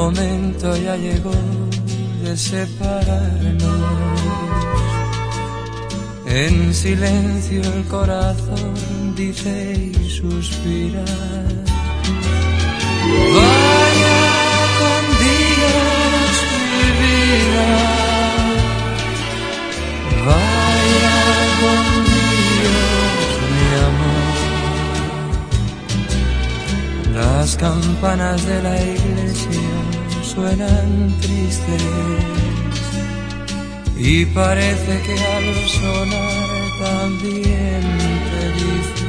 momento ya llegó de separarnos. En silencio el corazón dice y suspira. Vaya con Dios mi vida. Vaya con Dios mi amor. Las campanas de la iglesia suenan tristes y parece que al sonar también te dice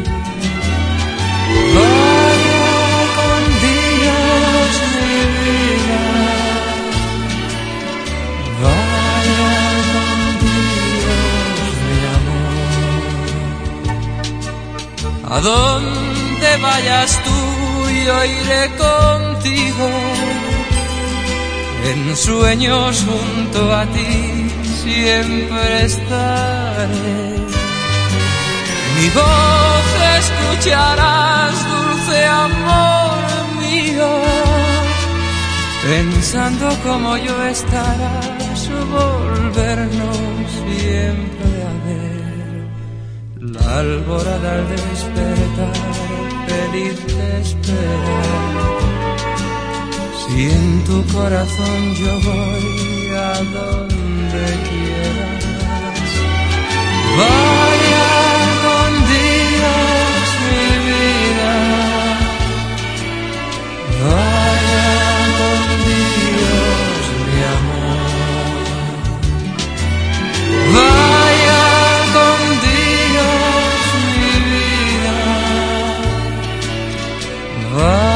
Vaya con Dios mi vida Vaya con Dios mi amor A donde vayas tú yo iré contigo en sueños junto a ti siempre estaré. Mi voz escucharás, dulce amor mío, pensando como yo estarás, volvernos siempre a ver. La alborada al despertar, feliz esperar. Y en tu corazón yo voy a donde quieras. Vaya con Dios mi vida. Vaya con Dios mi amor. Vaya con Dios mi vida. Vaya